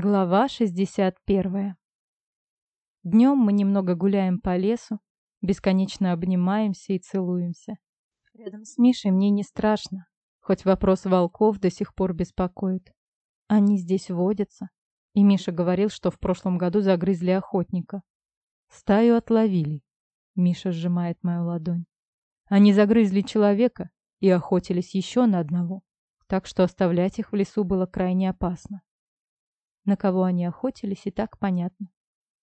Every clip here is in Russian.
Глава 61. Днем мы немного гуляем по лесу, бесконечно обнимаемся и целуемся. Рядом с Мишей мне не страшно, хоть вопрос волков до сих пор беспокоит. Они здесь водятся, и Миша говорил, что в прошлом году загрызли охотника. Стаю отловили. Миша сжимает мою ладонь. Они загрызли человека и охотились еще на одного, так что оставлять их в лесу было крайне опасно. На кого они охотились, и так понятно.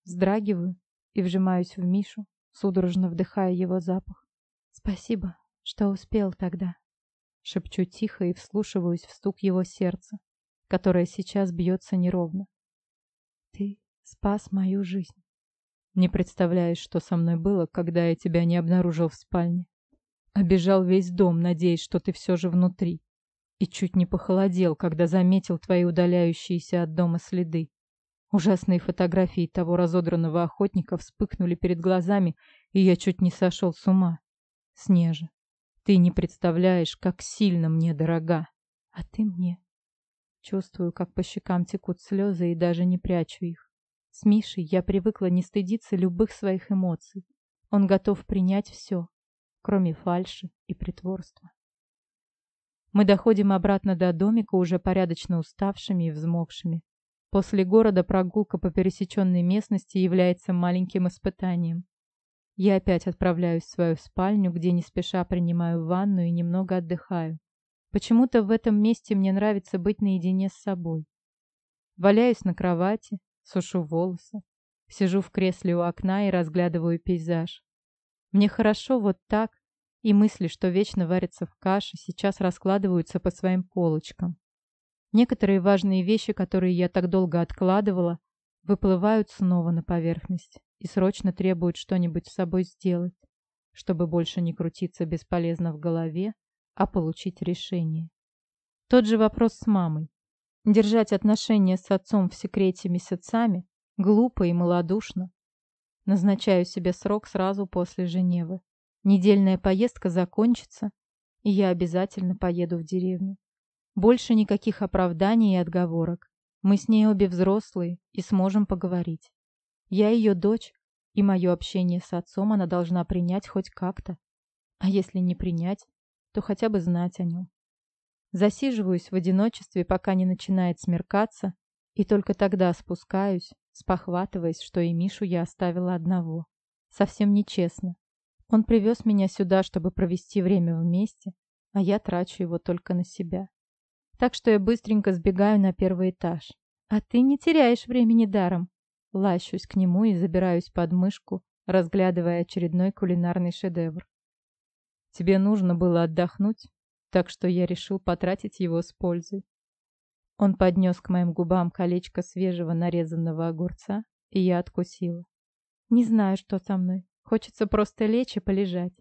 Вздрагиваю и вжимаюсь в Мишу, судорожно вдыхая его запах. «Спасибо, что успел тогда», — шепчу тихо и вслушиваюсь в стук его сердца, которое сейчас бьется неровно. «Ты спас мою жизнь». Не представляешь, что со мной было, когда я тебя не обнаружил в спальне. Обежал весь дом, надеясь, что ты все же внутри и чуть не похолодел, когда заметил твои удаляющиеся от дома следы. Ужасные фотографии того разодранного охотника вспыхнули перед глазами, и я чуть не сошел с ума. Снежа, ты не представляешь, как сильно мне дорога. А ты мне. Чувствую, как по щекам текут слезы, и даже не прячу их. С Мишей я привыкла не стыдиться любых своих эмоций. Он готов принять все, кроме фальши и притворства. Мы доходим обратно до домика уже порядочно уставшими и взмокшими. После города прогулка по пересеченной местности является маленьким испытанием. Я опять отправляюсь в свою спальню, где не спеша принимаю ванну и немного отдыхаю. Почему-то в этом месте мне нравится быть наедине с собой. Валяюсь на кровати, сушу волосы, сижу в кресле у окна и разглядываю пейзаж. Мне хорошо вот так, и мысли, что вечно варятся в каше, сейчас раскладываются по своим полочкам. Некоторые важные вещи, которые я так долго откладывала, выплывают снова на поверхность и срочно требуют что-нибудь с собой сделать, чтобы больше не крутиться бесполезно в голове, а получить решение. Тот же вопрос с мамой. Держать отношения с отцом в секрете месяцами глупо и малодушно. Назначаю себе срок сразу после Женевы. Недельная поездка закончится, и я обязательно поеду в деревню. Больше никаких оправданий и отговорок. Мы с ней обе взрослые и сможем поговорить. Я ее дочь, и мое общение с отцом она должна принять хоть как-то. А если не принять, то хотя бы знать о нем. Засиживаюсь в одиночестве, пока не начинает смеркаться, и только тогда спускаюсь, спохватываясь, что и Мишу я оставила одного. Совсем нечестно. Он привез меня сюда, чтобы провести время вместе, а я трачу его только на себя. Так что я быстренько сбегаю на первый этаж. А ты не теряешь времени даром. Лащусь к нему и забираюсь под мышку, разглядывая очередной кулинарный шедевр. Тебе нужно было отдохнуть, так что я решил потратить его с пользой. Он поднес к моим губам колечко свежего нарезанного огурца, и я откусила. Не знаю, что со мной. Хочется просто лечь и полежать.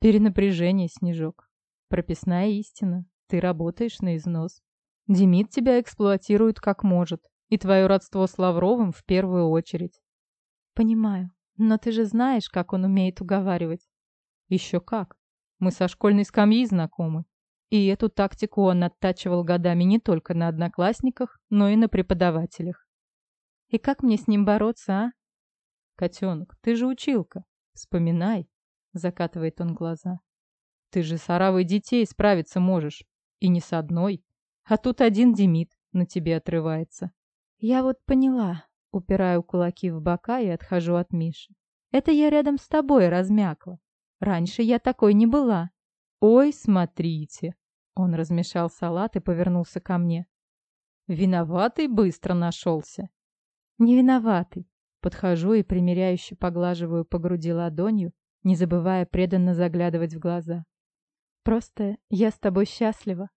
Перенапряжение, Снежок. Прописная истина. Ты работаешь на износ. Демид тебя эксплуатирует как может. И твое родство с Лавровым в первую очередь. Понимаю. Но ты же знаешь, как он умеет уговаривать. Еще как. Мы со школьной скамьи знакомы. И эту тактику он оттачивал годами не только на одноклассниках, но и на преподавателях. И как мне с ним бороться, а? «Котенок, ты же училка. Вспоминай», — закатывает он глаза. «Ты же с оравой детей справиться можешь. И не с одной. А тут один Демид на тебе отрывается». «Я вот поняла», — упираю кулаки в бока и отхожу от Миши. «Это я рядом с тобой размякла. Раньше я такой не была». «Ой, смотрите!» Он размешал салат и повернулся ко мне. «Виноватый быстро нашелся». «Не виноватый. Подхожу и примиряюще поглаживаю по груди ладонью, не забывая преданно заглядывать в глаза. Просто я с тобой счастлива.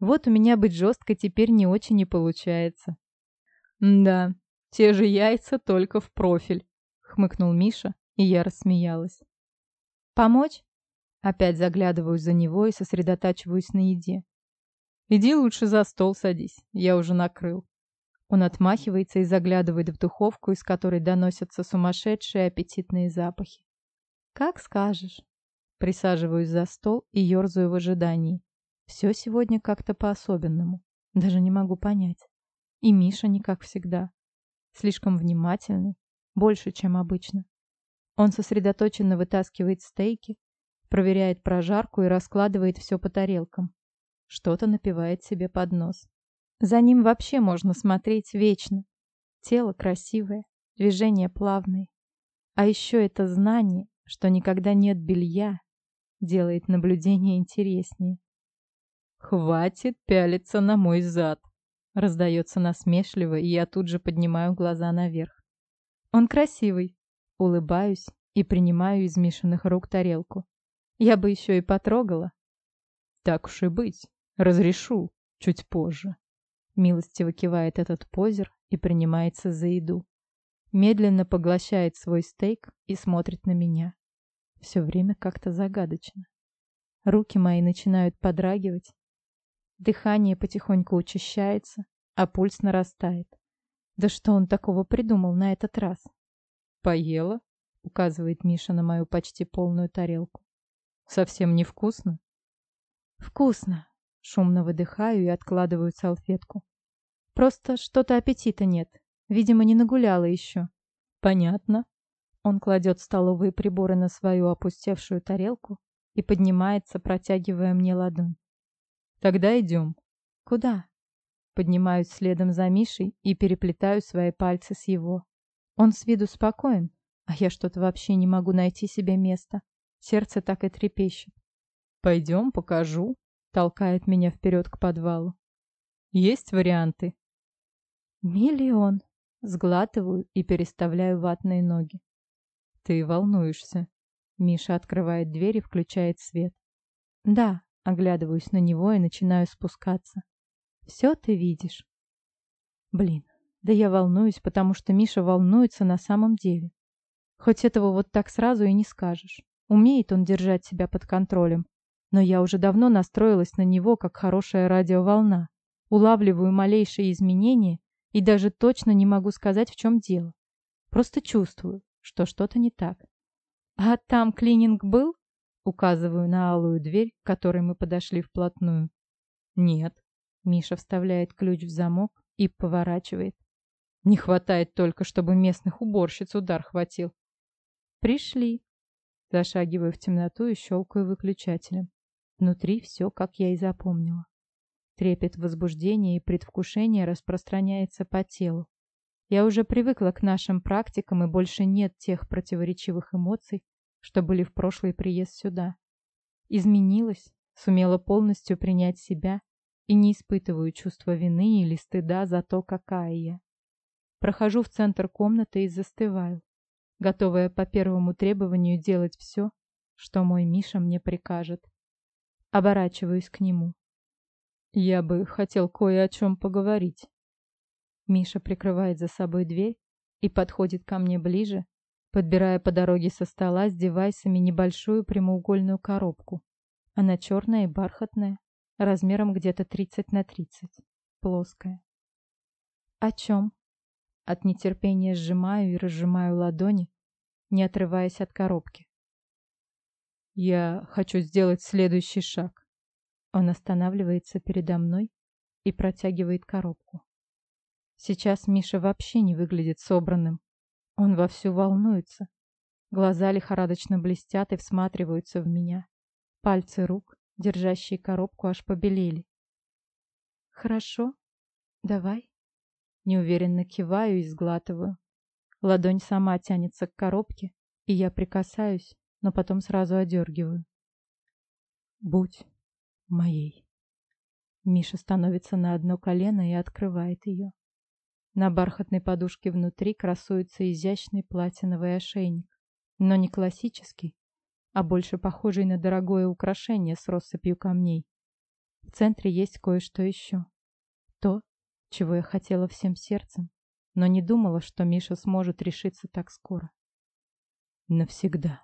Вот у меня быть жесткой теперь не очень и получается. Да, те же яйца, только в профиль, хмыкнул Миша, и я рассмеялась. Помочь? Опять заглядываю за него и сосредотачиваюсь на еде. Иди лучше за стол садись, я уже накрыл. Он отмахивается и заглядывает в духовку, из которой доносятся сумасшедшие аппетитные запахи. «Как скажешь». Присаживаюсь за стол и ерзаю в ожидании. Все сегодня как-то по-особенному. Даже не могу понять. И Миша не как всегда. Слишком внимательный, больше, чем обычно. Он сосредоточенно вытаскивает стейки, проверяет прожарку и раскладывает все по тарелкам. Что-то напивает себе под нос. За ним вообще можно смотреть вечно. Тело красивое, движения плавные. А еще это знание, что никогда нет белья, делает наблюдение интереснее. «Хватит пялиться на мой зад!» Раздается насмешливо, и я тут же поднимаю глаза наверх. «Он красивый!» Улыбаюсь и принимаю из Мишиных рук тарелку. Я бы еще и потрогала. «Так уж и быть. Разрешу. Чуть позже». Милостиво кивает этот позер и принимается за еду. Медленно поглощает свой стейк и смотрит на меня. Все время как-то загадочно. Руки мои начинают подрагивать. Дыхание потихоньку учащается, а пульс нарастает. Да что он такого придумал на этот раз? «Поела?» — указывает Миша на мою почти полную тарелку. «Совсем невкусно?» «Вкусно!» Шумно выдыхаю и откладываю салфетку. Просто что-то аппетита нет. Видимо, не нагуляла еще. Понятно. Он кладет столовые приборы на свою опустевшую тарелку и поднимается, протягивая мне ладонь. Тогда идем. Куда? Поднимаюсь следом за Мишей и переплетаю свои пальцы с его. Он с виду спокоен, а я что-то вообще не могу найти себе места. Сердце так и трепещет. Пойдем, покажу толкает меня вперед к подвалу. Есть варианты? Миллион. Сглатываю и переставляю ватные ноги. Ты волнуешься. Миша открывает дверь и включает свет. Да, оглядываюсь на него и начинаю спускаться. Все ты видишь. Блин, да я волнуюсь, потому что Миша волнуется на самом деле. Хоть этого вот так сразу и не скажешь. Умеет он держать себя под контролем, но я уже давно настроилась на него, как хорошая радиоволна. Улавливаю малейшие изменения и даже точно не могу сказать, в чем дело. Просто чувствую, что что-то не так. «А там клининг был?» Указываю на алую дверь, к которой мы подошли вплотную. «Нет». Миша вставляет ключ в замок и поворачивает. Не хватает только, чтобы местных уборщиц удар хватил. «Пришли». Зашагиваю в темноту и щелкаю выключателем. Внутри все, как я и запомнила. Трепет возбуждения и предвкушения распространяется по телу. Я уже привыкла к нашим практикам, и больше нет тех противоречивых эмоций, что были в прошлый приезд сюда. Изменилась, сумела полностью принять себя и не испытываю чувства вины или стыда за то, какая я. Прохожу в центр комнаты и застываю, готовая по первому требованию делать все, что мой Миша мне прикажет. Оборачиваюсь к нему. Я бы хотел кое о чем поговорить. Миша прикрывает за собой дверь и подходит ко мне ближе, подбирая по дороге со стола с девайсами небольшую прямоугольную коробку. Она черная и бархатная, размером где-то 30 на 30, плоская. О чем? От нетерпения сжимаю и разжимаю ладони, не отрываясь от коробки. Я хочу сделать следующий шаг. Он останавливается передо мной и протягивает коробку. Сейчас Миша вообще не выглядит собранным. Он вовсю волнуется. Глаза лихорадочно блестят и всматриваются в меня. Пальцы рук, держащие коробку, аж побелели. «Хорошо, давай». Неуверенно киваю и сглатываю. Ладонь сама тянется к коробке, и я прикасаюсь, но потом сразу одергиваю. Будь моей. Миша становится на одно колено и открывает ее. На бархатной подушке внутри красуется изящный платиновый ошейник, но не классический, а больше похожий на дорогое украшение с россыпью камней. В центре есть кое-что еще. То, чего я хотела всем сердцем, но не думала, что Миша сможет решиться так скоро. Навсегда.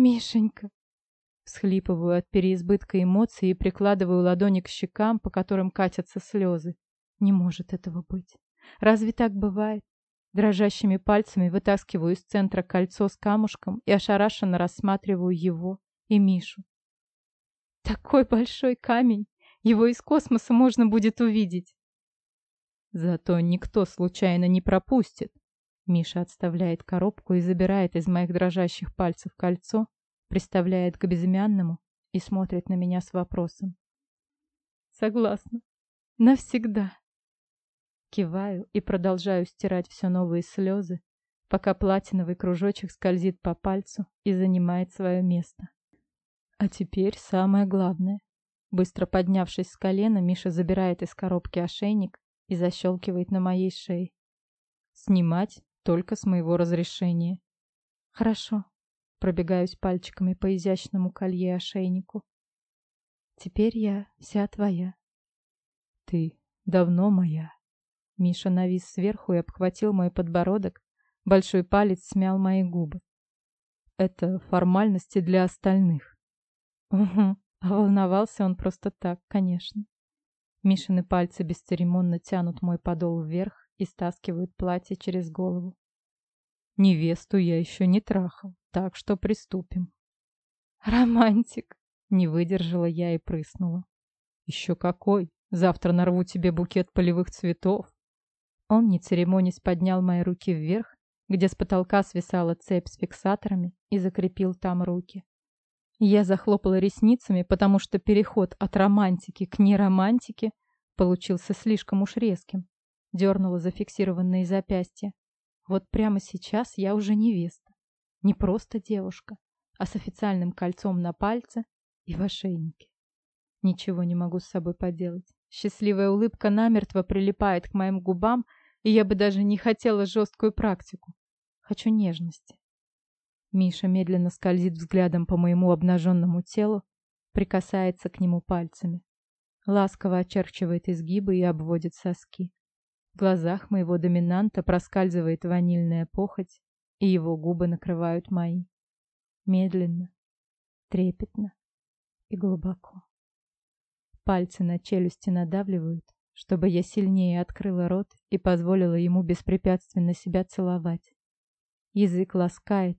«Мишенька!» Схлипываю от переизбытка эмоций и прикладываю ладони к щекам, по которым катятся слезы. Не может этого быть. Разве так бывает? Дрожащими пальцами вытаскиваю из центра кольцо с камушком и ошарашенно рассматриваю его и Мишу. Такой большой камень! Его из космоса можно будет увидеть. Зато никто случайно не пропустит. Миша отставляет коробку и забирает из моих дрожащих пальцев кольцо, приставляет к безымянному и смотрит на меня с вопросом. Согласна. Навсегда. Киваю и продолжаю стирать все новые слезы, пока платиновый кружочек скользит по пальцу и занимает свое место. А теперь самое главное. Быстро поднявшись с колена, Миша забирает из коробки ошейник и защелкивает на моей шее. Снимать только с моего разрешения. Хорошо. Пробегаюсь пальчиками по изящному колье ошейнику. Теперь я вся твоя. Ты давно моя. Миша навис сверху и обхватил мой подбородок. Большой палец смял мои губы. Это формальности для остальных. Угу. А волновался он просто так, конечно. Мишины пальцы бесцеремонно тянут мой подол вверх и стаскивают платье через голову. Невесту я еще не трахал, так что приступим. Романтик! Не выдержала я и прыснула. Еще какой! Завтра нарву тебе букет полевых цветов. Он, не церемонясь, поднял мои руки вверх, где с потолка свисала цепь с фиксаторами, и закрепил там руки. Я захлопала ресницами, потому что переход от романтики к неромантике получился слишком уж резким. Дернула зафиксированные запястья. Вот прямо сейчас я уже невеста. Не просто девушка, а с официальным кольцом на пальце и в ошейнике. Ничего не могу с собой поделать. Счастливая улыбка намертво прилипает к моим губам, и я бы даже не хотела жесткую практику. Хочу нежности. Миша медленно скользит взглядом по моему обнаженному телу, прикасается к нему пальцами. Ласково очерчивает изгибы и обводит соски. Глазах моего доминанта проскальзывает ванильная похоть, и его губы накрывают мои. Медленно, трепетно и глубоко. Пальцы на челюсти надавливают, чтобы я сильнее открыла рот и позволила ему беспрепятственно себя целовать. Язык ласкает,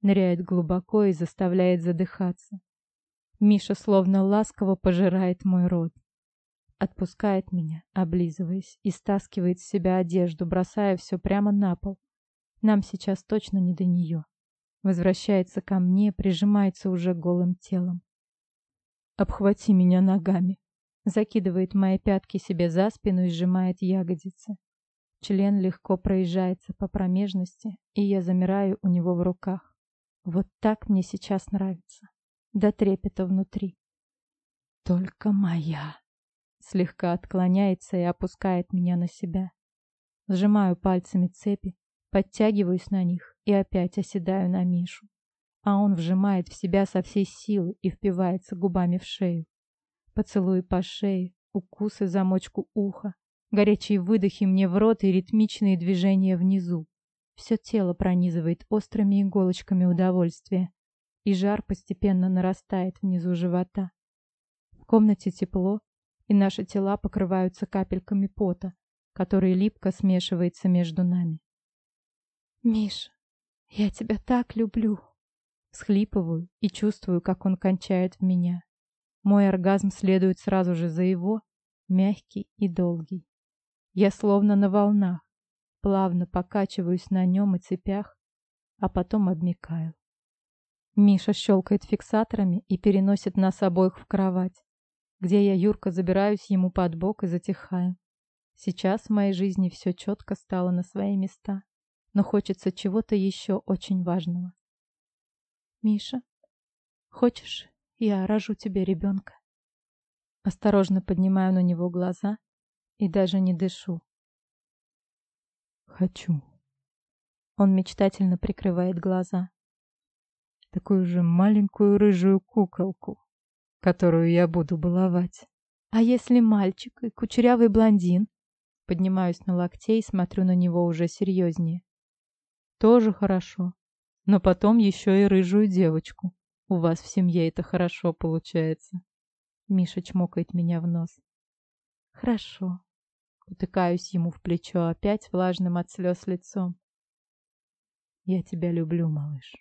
ныряет глубоко и заставляет задыхаться. Миша словно ласково пожирает мой рот. Отпускает меня, облизываясь, и стаскивает с себя одежду, бросая все прямо на пол. Нам сейчас точно не до нее. Возвращается ко мне, прижимается уже голым телом. «Обхвати меня ногами», закидывает мои пятки себе за спину и сжимает ягодицы. Член легко проезжается по промежности, и я замираю у него в руках. Вот так мне сейчас нравится. До трепета внутри. Только моя. Слегка отклоняется и опускает меня на себя. Сжимаю пальцами цепи, подтягиваюсь на них и опять оседаю на Мишу. А он вжимает в себя со всей силы и впивается губами в шею. Поцелуи по шее, укусы замочку уха, горячие выдохи мне в рот и ритмичные движения внизу. Все тело пронизывает острыми иголочками удовольствия, и жар постепенно нарастает внизу живота. В комнате тепло, и наши тела покрываются капельками пота, который липко смешивается между нами. «Миша, я тебя так люблю!» Схлипываю и чувствую, как он кончает в меня. Мой оргазм следует сразу же за его, мягкий и долгий. Я словно на волнах, плавно покачиваюсь на нем и цепях, а потом обмикаю. Миша щелкает фиксаторами и переносит нас обоих в кровать, где я юрко забираюсь ему под бок и затихаю. Сейчас в моей жизни все четко стало на свои места, но хочется чего-то еще очень важного. Миша, хочешь, я рожу тебе ребенка? Осторожно поднимаю на него глаза и даже не дышу. Хочу. Он мечтательно прикрывает глаза. Такую же маленькую рыжую куколку, которую я буду баловать. А если мальчик и кучерявый блондин? Поднимаюсь на локте и смотрю на него уже серьезнее. Тоже хорошо. Но потом еще и рыжую девочку. У вас в семье это хорошо получается. Миша чмокает меня в нос. Хорошо. Утыкаюсь ему в плечо опять влажным от слез лицом. Я тебя люблю, малыш.